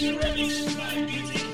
Remix by DJ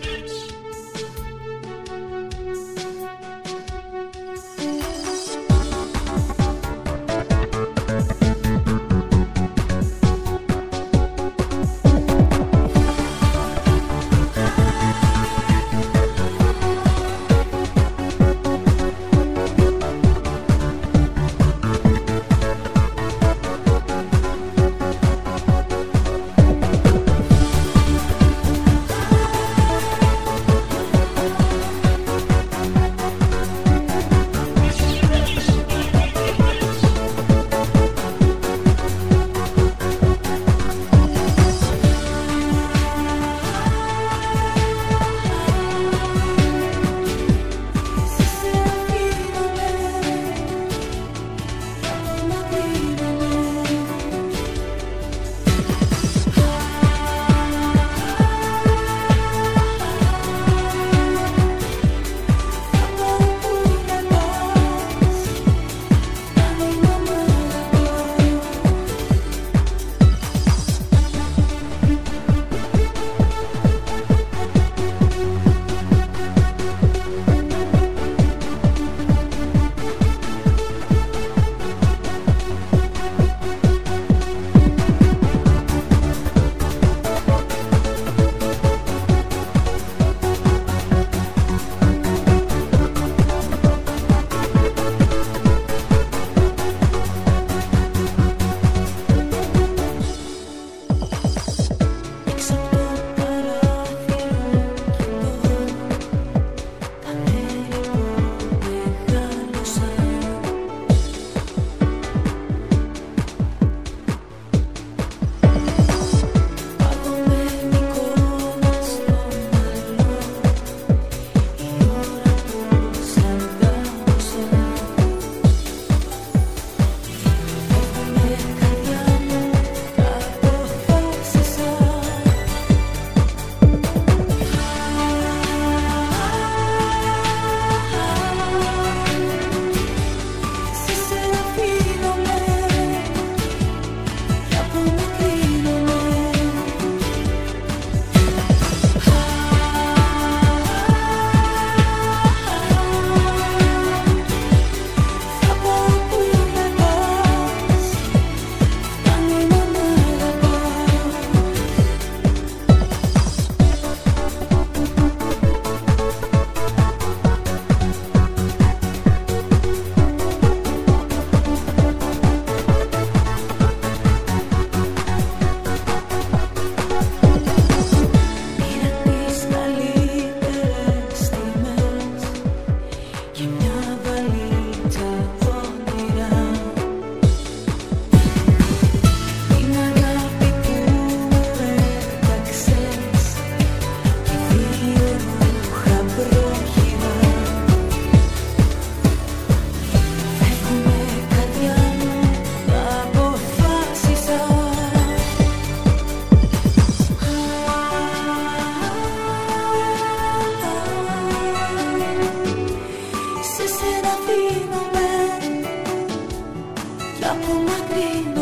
dopo my knees.